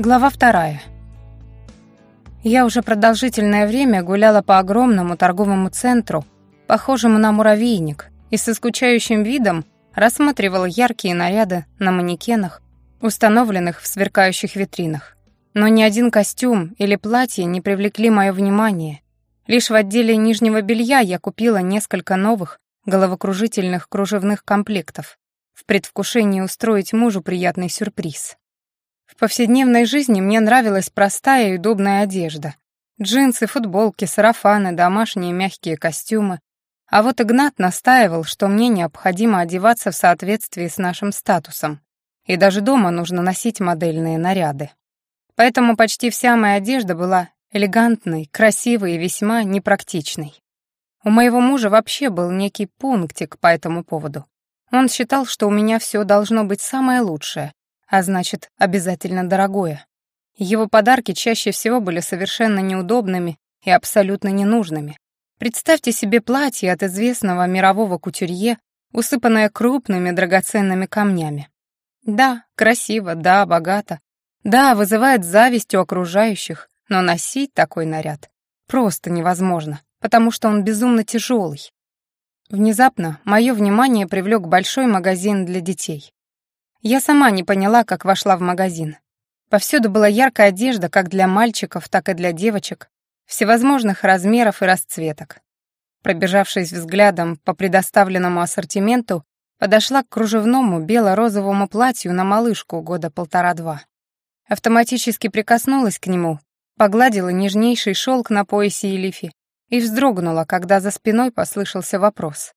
Глава вторая. Я уже продолжительное время гуляла по огромному торговому центру, похожему на муравейник, и со скучающим видом рассматривала яркие наряды на манекенах, установленных в сверкающих витринах. Но ни один костюм или платье не привлекли мое внимание. Лишь в отделе нижнего белья я купила несколько новых головокружительных кружевных комплектов в предвкушении устроить мужу приятный сюрприз. В повседневной жизни мне нравилась простая и удобная одежда. Джинсы, футболки, сарафаны, домашние мягкие костюмы. А вот Игнат настаивал, что мне необходимо одеваться в соответствии с нашим статусом. И даже дома нужно носить модельные наряды. Поэтому почти вся моя одежда была элегантной, красивой и весьма непрактичной. У моего мужа вообще был некий пунктик по этому поводу. Он считал, что у меня все должно быть самое лучшее, а значит, обязательно дорогое. Его подарки чаще всего были совершенно неудобными и абсолютно ненужными. Представьте себе платье от известного мирового кутюрье, усыпанное крупными драгоценными камнями. Да, красиво, да, богато. Да, вызывает зависть у окружающих, но носить такой наряд просто невозможно, потому что он безумно тяжелый. Внезапно мое внимание привлек большой магазин для детей. Я сама не поняла, как вошла в магазин. Повсюду была яркая одежда как для мальчиков, так и для девочек, всевозможных размеров и расцветок. Пробежавшись взглядом по предоставленному ассортименту, подошла к кружевному бело-розовому платью на малышку года полтора-два. Автоматически прикоснулась к нему, погладила нежнейший шелк на поясе Елифи и вздрогнула, когда за спиной послышался вопрос.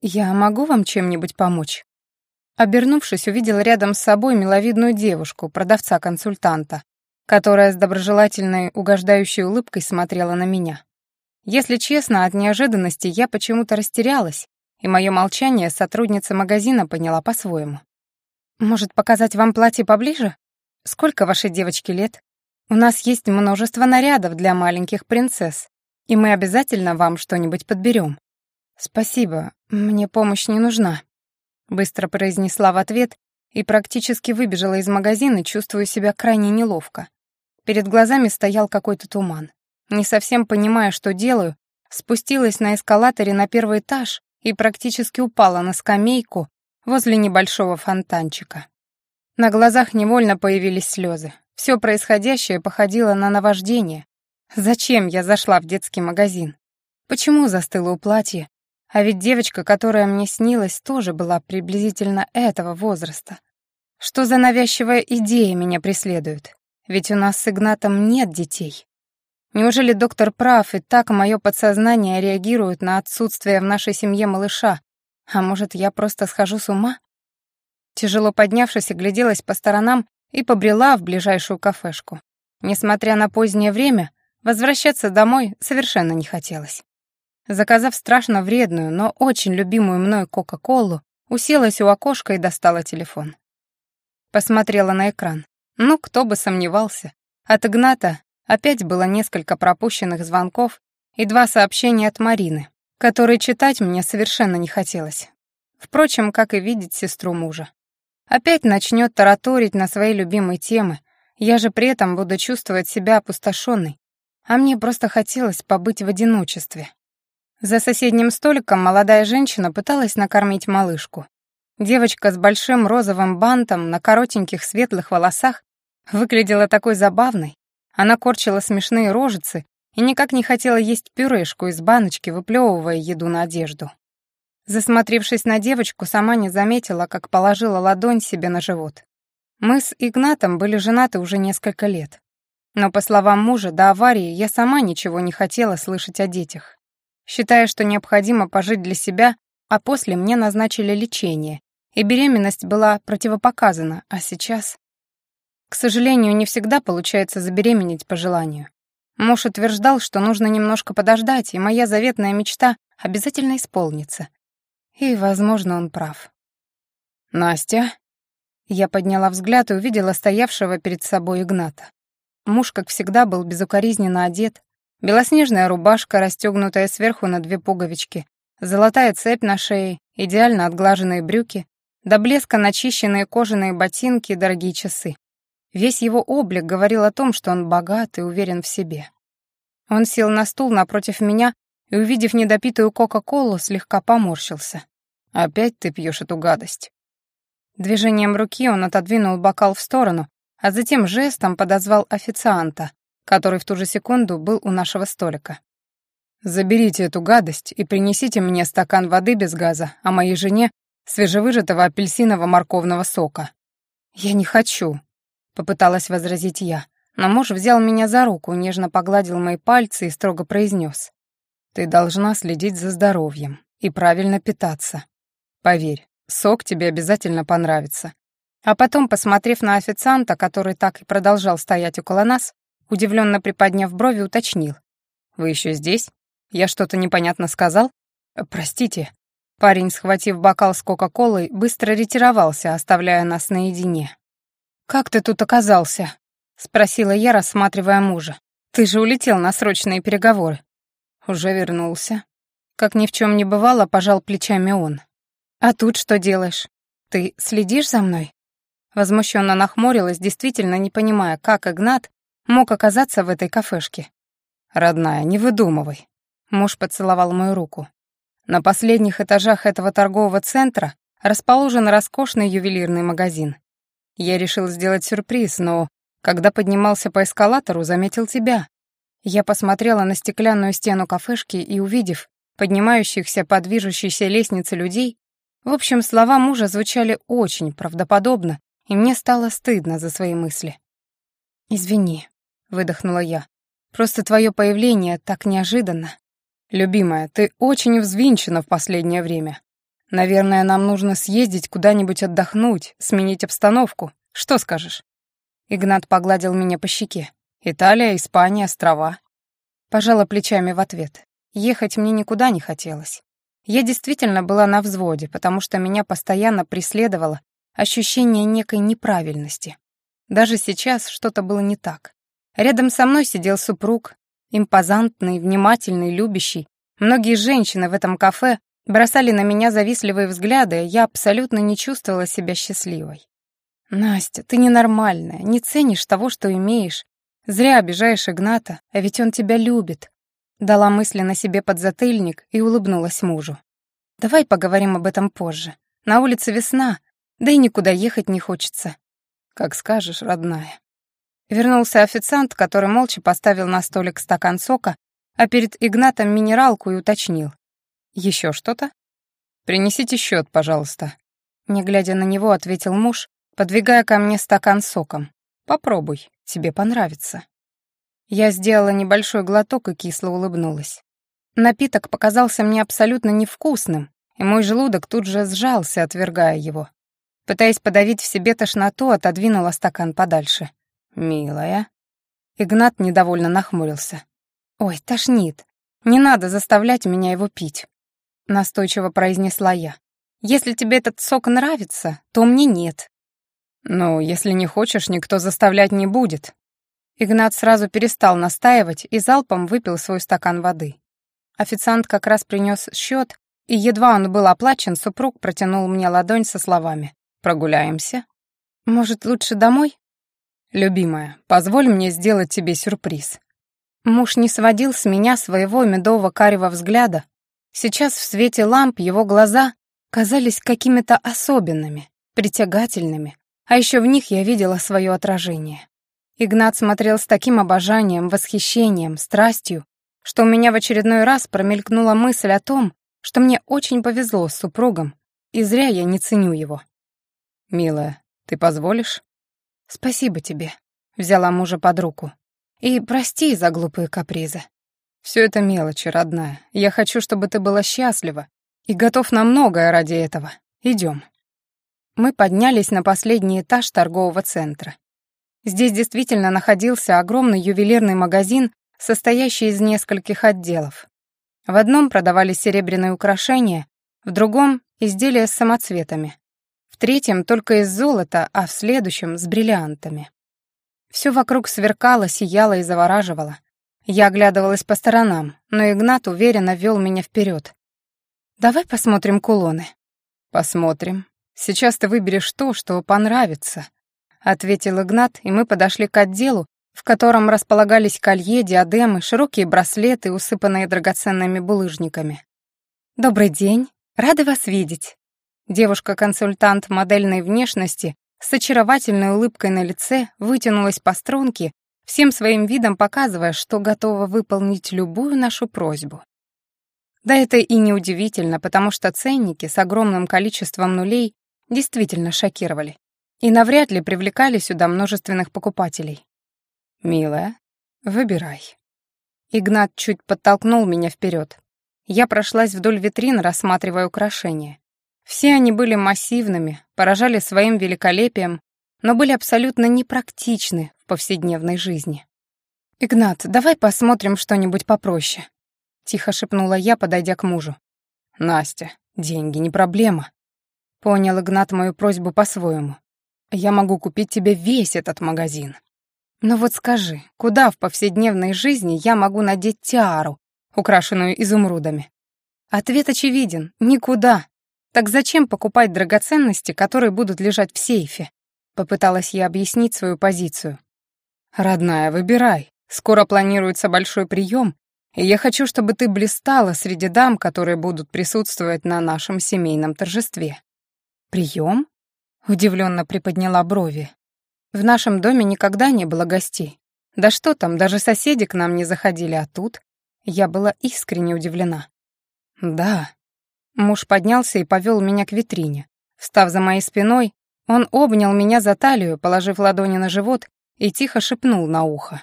«Я могу вам чем-нибудь помочь?» Обернувшись, увидел рядом с собой миловидную девушку, продавца-консультанта, которая с доброжелательной, угождающей улыбкой смотрела на меня. Если честно, от неожиданности я почему-то растерялась, и мое молчание сотрудница магазина поняла по-своему. «Может, показать вам платье поближе? Сколько вашей девочке лет? У нас есть множество нарядов для маленьких принцесс, и мы обязательно вам что-нибудь подберем. Спасибо, мне помощь не нужна», Быстро произнесла в ответ и практически выбежала из магазина, чувствуя себя крайне неловко. Перед глазами стоял какой-то туман. Не совсем понимая, что делаю, спустилась на эскалаторе на первый этаж и практически упала на скамейку возле небольшого фонтанчика. На глазах невольно появились слезы. Все происходящее походило на наваждение. Зачем я зашла в детский магазин? Почему застыла у платья, а ведь девочка, которая мне снилась, тоже была приблизительно этого возраста. Что за навязчивая идея меня преследует? Ведь у нас с Игнатом нет детей. Неужели доктор прав, и так мое подсознание реагирует на отсутствие в нашей семье малыша? А может, я просто схожу с ума? Тяжело поднявшись, огляделась по сторонам и побрела в ближайшую кафешку. Несмотря на позднее время, возвращаться домой совершенно не хотелось. Заказав страшно вредную, но очень любимую мной Кока-Колу, уселась у окошка и достала телефон. Посмотрела на экран. Ну, кто бы сомневался. От Игната опять было несколько пропущенных звонков и два сообщения от Марины, которые читать мне совершенно не хотелось. Впрочем, как и видеть сестру мужа. Опять начнет тараторить на свои любимые темы, я же при этом буду чувствовать себя опустошенной, а мне просто хотелось побыть в одиночестве, за соседним столиком молодая женщина пыталась накормить малышку. Девочка с большим розовым бантом на коротеньких светлых волосах выглядела такой забавной. Она корчила смешные рожицы и никак не хотела есть пюрешку из баночки, выплевывая еду на одежду. Засмотревшись на девочку, сама не заметила, как положила ладонь себе на живот. Мы с Игнатом были женаты уже несколько лет. Но, по словам мужа, до аварии я сама ничего не хотела слышать о детях считая, что необходимо пожить для себя, а после мне назначили лечение, и беременность была противопоказана, а сейчас... К сожалению, не всегда получается забеременеть по желанию. Муж утверждал, что нужно немножко подождать, и моя заветная мечта обязательно исполнится. И, возможно, он прав. «Настя?» Я подняла взгляд и увидела стоявшего перед собой Игната. Муж, как всегда, был безукоризненно одет, Белоснежная рубашка, расстегнутая сверху на две пуговички, золотая цепь на шее, идеально отглаженные брюки, до блеска начищенные кожаные ботинки и дорогие часы. Весь его облик говорил о том, что он богат и уверен в себе. Он сел на стул напротив меня и, увидев недопитую Кока-Колу, слегка поморщился. «Опять ты пьешь эту гадость?» Движением руки он отодвинул бокал в сторону, а затем жестом подозвал официанта, который в ту же секунду был у нашего столика. «Заберите эту гадость и принесите мне стакан воды без газа, а моей жене свежевыжатого апельсиново-морковного сока». «Я не хочу», — попыталась возразить я, но муж взял меня за руку, нежно погладил мои пальцы и строго произнес. «Ты должна следить за здоровьем и правильно питаться. Поверь, сок тебе обязательно понравится». А потом, посмотрев на официанта, который так и продолжал стоять около нас, удивленно приподняв брови, уточнил. «Вы еще здесь? Я что-то непонятно сказал? Простите». Парень, схватив бокал с Кока-Колой, быстро ретировался, оставляя нас наедине. «Как ты тут оказался?» — спросила я, рассматривая мужа. «Ты же улетел на срочные переговоры». «Уже вернулся». Как ни в чем не бывало, пожал плечами он. «А тут что делаешь? Ты следишь за мной?» Возмущенно нахмурилась, действительно не понимая, как Игнат мог оказаться в этой кафешке. «Родная, не выдумывай». Муж поцеловал мою руку. На последних этажах этого торгового центра расположен роскошный ювелирный магазин. Я решил сделать сюрприз, но когда поднимался по эскалатору, заметил тебя. Я посмотрела на стеклянную стену кафешки и, увидев поднимающихся по движущейся лестнице людей, в общем, слова мужа звучали очень правдоподобно, и мне стало стыдно за свои мысли. «Извини», — выдохнула я, — «просто твое появление так неожиданно». «Любимая, ты очень взвинчена в последнее время. Наверное, нам нужно съездить куда-нибудь отдохнуть, сменить обстановку. Что скажешь?» Игнат погладил меня по щеке. «Италия, Испания, острова». Пожала плечами в ответ. Ехать мне никуда не хотелось. Я действительно была на взводе, потому что меня постоянно преследовало ощущение некой неправильности. Даже сейчас что-то было не так. Рядом со мной сидел супруг, импозантный, внимательный, любящий. Многие женщины в этом кафе бросали на меня завистливые взгляды, я абсолютно не чувствовала себя счастливой. «Настя, ты ненормальная, не ценишь того, что имеешь. Зря обижаешь Игната, а ведь он тебя любит». Дала мысли на себе подзатыльник и улыбнулась мужу. «Давай поговорим об этом позже. На улице весна, да и никуда ехать не хочется». «Как скажешь, родная». Вернулся официант, который молча поставил на столик стакан сока, а перед Игнатом минералку и уточнил. «Еще что-то?» «Принесите счет, пожалуйста». Не глядя на него, ответил муж, подвигая ко мне стакан соком. «Попробуй, тебе понравится». Я сделала небольшой глоток и кисло улыбнулась. Напиток показался мне абсолютно невкусным, и мой желудок тут же сжался, отвергая его. Пытаясь подавить в себе тошноту, отодвинула стакан подальше. «Милая». Игнат недовольно нахмурился. «Ой, тошнит. Не надо заставлять меня его пить», — настойчиво произнесла я. «Если тебе этот сок нравится, то мне нет». «Ну, если не хочешь, никто заставлять не будет». Игнат сразу перестал настаивать и залпом выпил свой стакан воды. Официант как раз принес счет, и едва он был оплачен, супруг протянул мне ладонь со словами «Прогуляемся?» «Может, лучше домой?» «Любимая, позволь мне сделать тебе сюрприз». Муж не сводил с меня своего медово-карего взгляда. Сейчас в свете ламп его глаза казались какими-то особенными, притягательными, а еще в них я видела свое отражение. Игнат смотрел с таким обожанием, восхищением, страстью, что у меня в очередной раз промелькнула мысль о том, что мне очень повезло с супругом, и зря я не ценю его. «Милая, ты позволишь?» «Спасибо тебе», — взяла мужа под руку. «И прости за глупые капризы». «Все это мелочи, родная. Я хочу, чтобы ты была счастлива и готов на многое ради этого. Идем». Мы поднялись на последний этаж торгового центра. Здесь действительно находился огромный ювелирный магазин, состоящий из нескольких отделов. В одном продавались серебряные украшения, в другом — изделия с самоцветами, в третьем только из золота, а в следующем — с бриллиантами. Все вокруг сверкало, сияло и завораживало. Я оглядывалась по сторонам, но Игнат уверенно вел меня вперед. «Давай посмотрим кулоны». «Посмотрим. Сейчас ты выберешь то, что понравится. ответил Игнат, и мы подошли к отделу, в котором располагались колье, диадемы, широкие браслеты, усыпанные драгоценными булыжниками. «Добрый день, рада вас видеть». Девушка-консультант модельной внешности с очаровательной улыбкой на лице вытянулась по струнке, всем своим видом показывая, что готова выполнить любую нашу просьбу. Да это и не удивительно, потому что ценники с огромным количеством нулей действительно шокировали и навряд ли привлекали сюда множественных покупателей. «Милая, выбирай». Игнат чуть подтолкнул меня вперед. Я прошлась вдоль витрин, рассматривая украшения. Все они были массивными, поражали своим великолепием, но были абсолютно непрактичны в повседневной жизни. «Игнат, давай посмотрим что-нибудь попроще», тихо шепнула я, подойдя к мужу. Настя, деньги не проблема. Понял Игнат мою просьбу по-своему. Я могу купить тебе весь этот магазин. Но вот скажи, куда в повседневной жизни я могу надеть тиару, украшенную изумрудами? Ответ очевиден — никуда. Так зачем покупать драгоценности, которые будут лежать в сейфе? Попыталась я объяснить свою позицию. Родная, выбирай. Скоро планируется большой прием, и я хочу, чтобы ты блистала среди дам, которые будут присутствовать на нашем семейном торжестве». «Прием?» — удивленно приподняла брови. «В нашем доме никогда не было гостей. Да что там, даже соседи к нам не заходили, а тут...» Я была искренне удивлена. «Да». Муж поднялся и повел меня к витрине. Встав за моей спиной, он обнял меня за талию, положив ладони на живот и тихо шепнул на ухо.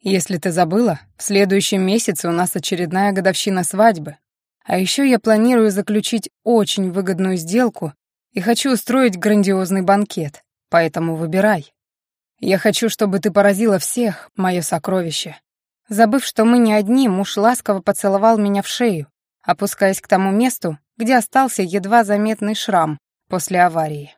Если ты забыла, в следующем месяце у нас очередная годовщина свадьбы. А еще я планирую заключить очень выгодную сделку и хочу устроить грандиозный банкет, поэтому выбирай. Я хочу, чтобы ты поразила всех, мое сокровище. Забыв, что мы не одни, муж ласково поцеловал меня в шею, опускаясь к тому месту, где остался едва заметный шрам после аварии.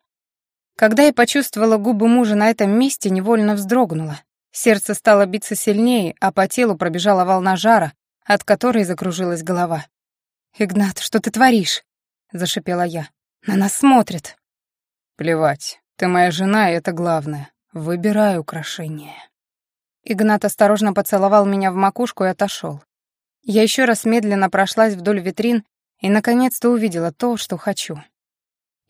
Когда я почувствовала губы мужа на этом месте, невольно вздрогнула. Сердце стало биться сильнее, а по телу пробежала волна жара, от которой закружилась голова. «Игнат, что ты творишь?» — зашипела я. «На нас смотрят». «Плевать, ты моя жена, и это главное. Выбирай украшение». Игнат осторожно поцеловал меня в макушку и отошел. Я еще раз медленно прошлась вдоль витрин и, наконец-то, увидела то, что хочу.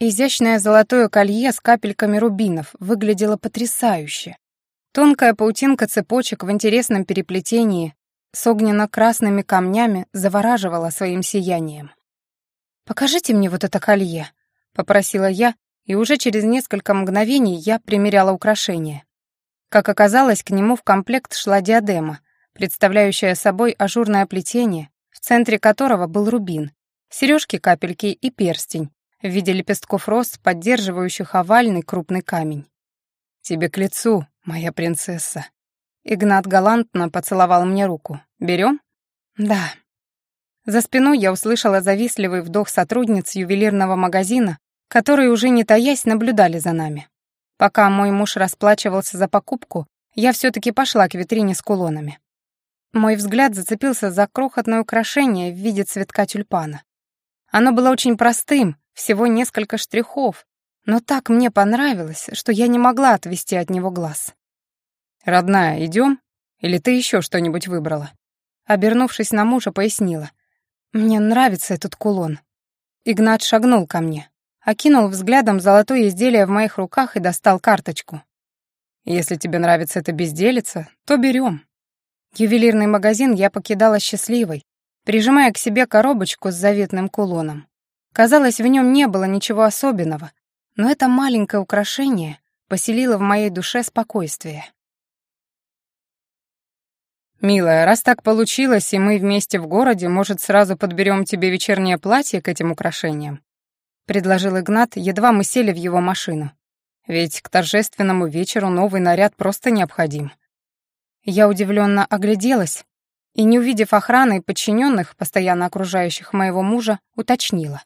Изящное золотое колье с капельками рубинов выглядело потрясающе. Тонкая паутинка цепочек в интересном переплетении с огненно-красными камнями завораживала своим сиянием. «Покажите мне вот это колье», — попросила я, и уже через несколько мгновений я примеряла украшение. Как оказалось, к нему в комплект шла диадема, представляющая собой ажурное плетение, в центре которого был рубин, сережки-капельки и перстень в виде лепестков роз, поддерживающих овальный крупный камень. «Тебе к лицу, моя принцесса». Игнат галантно поцеловал мне руку. «Берем?» «Да». За спиной я услышала завистливый вдох сотрудниц ювелирного магазина, которые уже не таясь наблюдали за нами. Пока мой муж расплачивался за покупку, я все-таки пошла к витрине с кулонами. Мой взгляд зацепился за крохотное украшение в виде цветка тюльпана. Оно было очень простым, всего несколько штрихов, но так мне понравилось, что я не могла отвести от него глаз. «Родная, идем? Или ты еще что-нибудь выбрала?» Обернувшись на мужа, пояснила. «Мне нравится этот кулон». Игнат шагнул ко мне, окинул взглядом золотое изделие в моих руках и достал карточку. «Если тебе нравится эта безделица, то берем». Ювелирный магазин я покидала счастливой, прижимая к себе коробочку с заветным кулоном. Казалось, в нем не было ничего особенного, но это маленькое украшение поселило в моей душе спокойствие. «Милая, раз так получилось, и мы вместе в городе, может, сразу подберем тебе вечернее платье к этим украшениям?» — предложил Игнат, едва мы сели в его машину. «Ведь к торжественному вечеру новый наряд просто необходим». Я удивленно огляделась и, не увидев охраны и подчиненных, постоянно окружающих моего мужа, уточнила.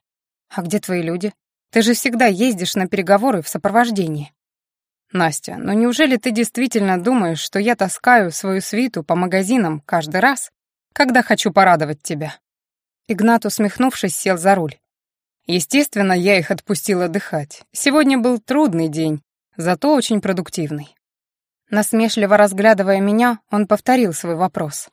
«А где твои люди? Ты же всегда ездишь на переговоры в сопровождении. Настя, ну неужели ты действительно думаешь, что я таскаю свою свиту по магазинам каждый раз, когда хочу порадовать тебя? Игнат, усмехнувшись, сел за руль. Естественно, я их отпустил отдыхать. Сегодня был трудный день. зато очень продуктивный. Насмешливо разглядывая меня, он повторил свой вопрос.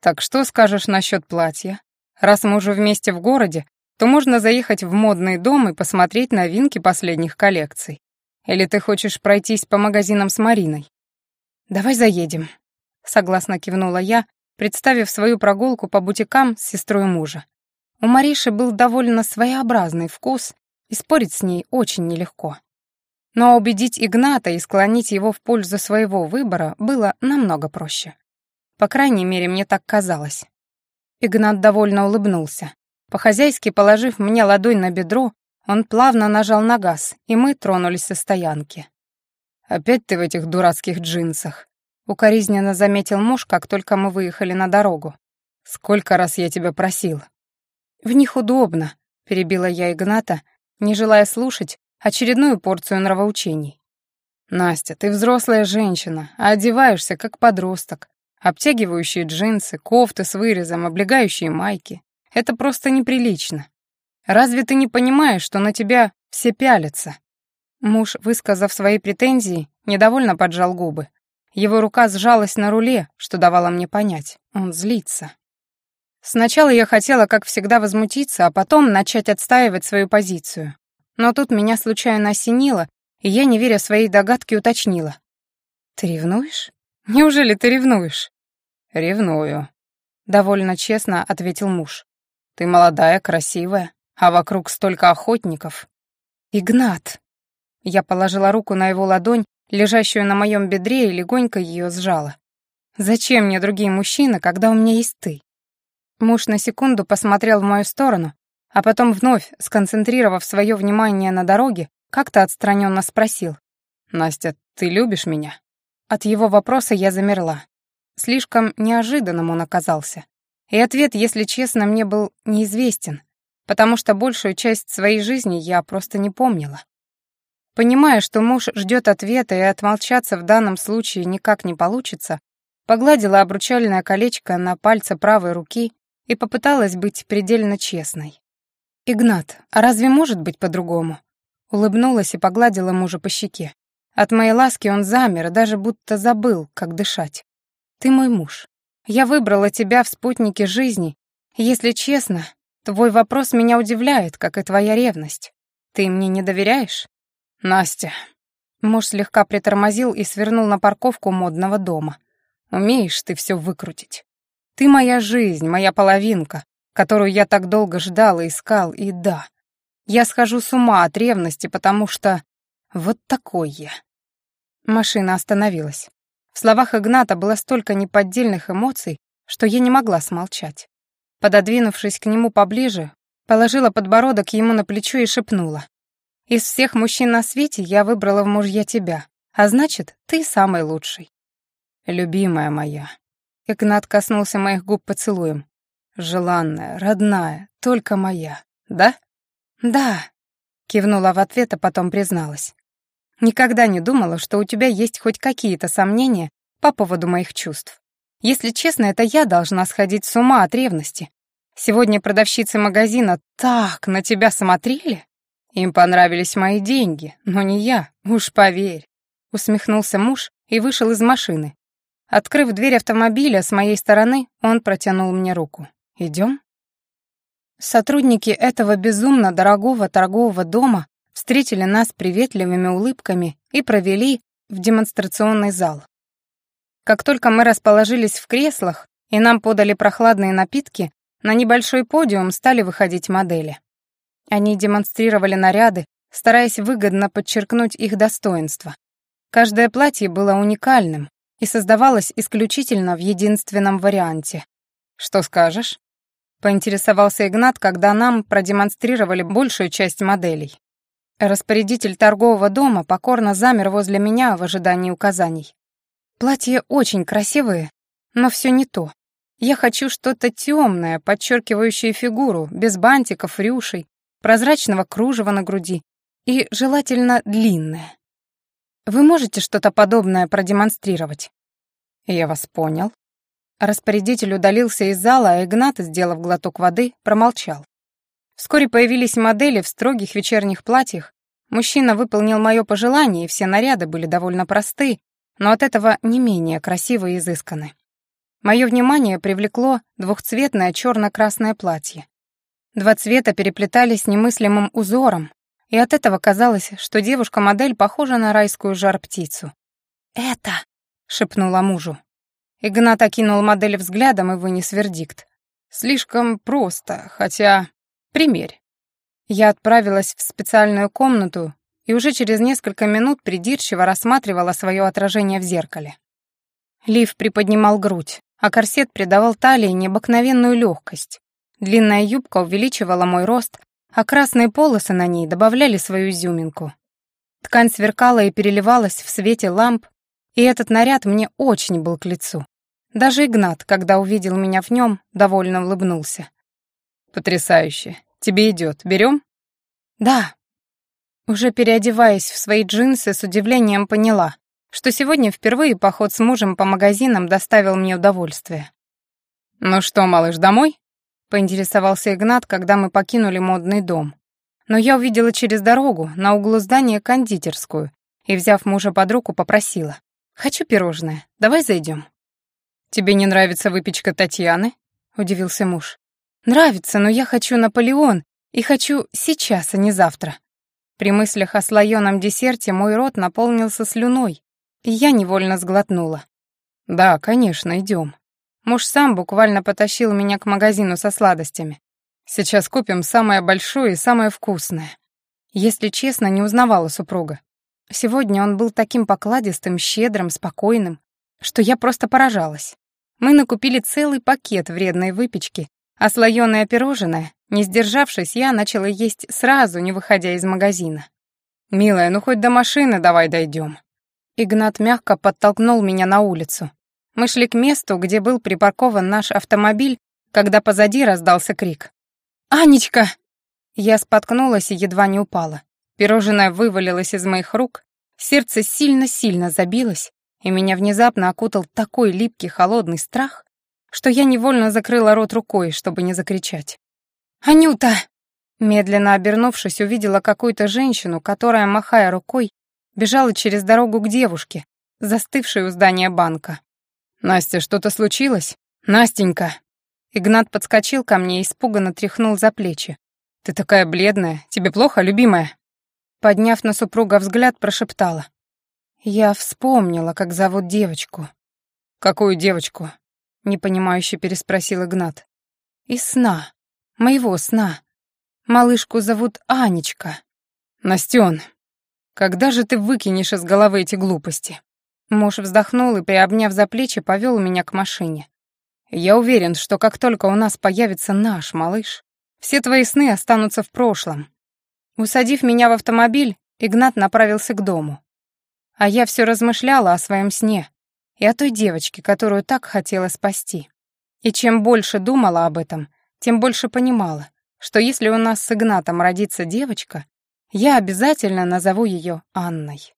«Так что скажешь насчет платья? Раз мы уже вместе в городе, то можно заехать в модный дом и посмотреть новинки последних коллекций. Или ты хочешь пройтись по магазинам с Мариной?» «Давай заедем», — согласно кивнула я, представив свою прогулку по бутикам с сестрой мужа. У Мариши был довольно своеобразный вкус, и спорить с ней очень нелегко. Но убедить Игната и склонить его в пользу своего выбора было намного проще. По крайней мере, мне так казалось. Игнат довольно улыбнулся. По-хозяйски положив мне ладонь на бедро, он плавно нажал на газ, и мы тронулись со стоянки. «Опять ты в этих дурацких джинсах», — укоризненно заметил муж, как только мы выехали на дорогу. «Сколько раз я тебя просил?» «В них удобно», — перебила я Игната, не желая слушать очередную порцию нравоучений. «Настя, ты взрослая женщина, а одеваешься как подросток. Обтягивающие джинсы, кофты с вырезом, облегающие майки. Это просто неприлично. Разве ты не понимаешь, что на тебя все пялятся?» Муж, высказав свои претензии, недовольно поджал губы. Его рука сжалась на руле, что давало мне понять. Он злится. Сначала я хотела, как всегда, возмутиться, а потом начать отстаивать свою позицию. Но тут меня случайно осенило, и я, не веря своей догадке, уточнила. «Ты ревнуешь? Неужели ты ревнуешь?» «Ревную», — довольно честно ответил муж. «Ты молодая, красивая, а вокруг столько охотников». «Игнат!» Я положила руку на его ладонь, лежащую на моем бедре, и легонько ее сжала. «Зачем мне другие мужчины, когда у меня есть ты?» Муж на секунду посмотрел в мою сторону, а потом вновь, сконцентрировав свое внимание на дороге, как-то отстраненно спросил. «Настя, ты любишь меня?» От его вопроса я замерла. Слишком неожиданным он оказался. И ответ, если честно, мне был неизвестен, потому что большую часть своей жизни я просто не помнила. Понимая, что муж ждет ответа и отмолчаться в данном случае никак не получится, погладила обручальное колечко на пальце правой руки и попыталась быть предельно честной. «Игнат, а разве может быть по-другому?» Улыбнулась и погладила мужа по щеке. От моей ласки он замер даже будто забыл, как дышать. «Ты мой муж. Я выбрала тебя в спутнике жизни. Если честно, твой вопрос меня удивляет, как и твоя ревность. Ты мне не доверяешь?» «Настя». Муж слегка притормозил и свернул на парковку модного дома. «Умеешь ты все выкрутить. Ты моя жизнь, моя половинка, которую я так долго ждал и искал, и да, я схожу с ума от ревности, потому что вот такой я. Машина остановилась. В словах Игната было столько неподдельных эмоций, что я не могла смолчать. Пододвинувшись к нему поближе, положила подбородок ему на плечо и шепнула. «Из всех мужчин на свете я выбрала в мужья тебя, а значит, ты самый лучший». «Любимая моя», Игнат коснулся моих губ поцелуем. «Желанная, родная, только моя, да?» «Да», — кивнула в ответ, а потом призналась. «Никогда не думала, что у тебя есть хоть какие-то сомнения по поводу моих чувств. Если честно, это я должна сходить с ума от ревности. Сегодня продавщицы магазина так на тебя смотрели. Им понравились мои деньги, но не я, уж поверь». Усмехнулся муж и вышел из машины, Открыв дверь автомобиля с моей стороны, он протянул мне руку. «Идем?» Сотрудники этого безумно дорогого торгового дома встретили нас приветливыми улыбками и провели в демонстрационный зал. Как только мы расположились в креслах и нам подали прохладные напитки, на небольшой подиум стали выходить модели. Они демонстрировали наряды, стараясь выгодно подчеркнуть их достоинства. Каждое платье было уникальным, и создавалась исключительно в единственном варианте. «Что скажешь?» — поинтересовался Игнат, когда нам продемонстрировали большую часть моделей. Распорядитель торгового дома покорно замер возле меня в ожидании указаний. «Платья очень красивые, но все не то. Я хочу что-то темное, подчеркивающее фигуру, без бантиков, рюшей, прозрачного кружева на груди и, желательно, длинное. Вы можете что-то подобное продемонстрировать?» «Я вас понял». Распорядитель удалился из зала, а Игнат, сделав глоток воды, промолчал. Вскоре появились модели в строгих вечерних платьях, Мужчина выполнил мое пожелание, и все наряды были довольно просты, но от этого не менее красиво и изысканы. Мое внимание привлекло двухцветное черно-красное платье. Два цвета переплетались немыслимым узором, и от этого казалось, что девушка-модель похожа на райскую жар-птицу. «Это!» — шепнула мужу. Игнат окинул модель взглядом и вынес вердикт. «Слишком просто, хотя... Примерь». Я отправилась в специальную комнату и уже через несколько минут придирчиво рассматривала свое отражение в зеркале. Лив приподнимал грудь, а корсет придавал талии необыкновенную легкость. Длинная юбка увеличивала мой рост, а красные полосы на ней добавляли свою изюминку. Ткань сверкала и переливалась в свете ламп, и этот наряд мне очень был к лицу. Даже Игнат, когда увидел меня в нем, довольно улыбнулся. «Потрясающе. Тебе идет. Берем?» «Да». Уже переодеваясь в свои джинсы, с удивлением поняла, что сегодня впервые поход с мужем по магазинам доставил мне удовольствие. «Ну что, малыш, домой?» — поинтересовался Игнат, когда мы покинули модный дом. Но я увидела через дорогу, на углу здания, кондитерскую, и, взяв мужа под руку, попросила. «Хочу пирожное. Давай зайдем». «Тебе не нравится выпечка Татьяны?» — удивился муж. «Нравится, но я хочу Наполеон, и хочу сейчас, а не завтра». При мыслях о слоеном десерте мой рот наполнился слюной, и я невольно сглотнула. «Да, конечно, идем. Муж сам буквально потащил меня к магазину со сладостями. Сейчас купим самое большое и самое вкусное. Если честно, не узнавала супруга. Сегодня он был таким покладистым, щедрым, спокойным, что я просто поражалась. Мы накупили целый пакет вредной выпечки, а слоёное пирожное, не сдержавшись, я начала есть сразу, не выходя из магазина. «Милая, ну хоть до машины давай дойдем. Игнат мягко подтолкнул меня на улицу. Мы шли к месту, где был припаркован наш автомобиль, когда позади раздался крик. «Анечка!» Я споткнулась и едва не упала. Пирожное вывалилось из моих рук, сердце сильно-сильно забилось, и меня внезапно окутал такой липкий холодный страх, что я невольно закрыла рот рукой, чтобы не закричать. «Анюта!» Медленно обернувшись, увидела какую-то женщину, которая, махая рукой, бежала через дорогу к девушке, застывшей у здания банка. «Настя, что-то случилось? Настенька!» Игнат подскочил ко мне и испуганно тряхнул за плечи. «Ты такая бледная. Тебе плохо, любимая?» Подняв на супруга взгляд, прошептала. «Я вспомнила, как зовут девочку». «Какую девочку?» — непонимающе переспросил Игнат. «Из сна. Моего сна. Малышку зовут Анечка». «Настен, когда же ты выкинешь из головы эти глупости?» Муж вздохнул и, приобняв за плечи, повел меня к машине. «Я уверен, что как только у нас появится наш малыш, все твои сны останутся в прошлом». Усадив меня в автомобиль, Игнат направился к дому. А я все размышляла о своем сне и о той девочке, которую так хотела спасти. И чем больше думала об этом, тем больше понимала, что если у нас с Игнатом родится девочка, я обязательно назову ее Анной.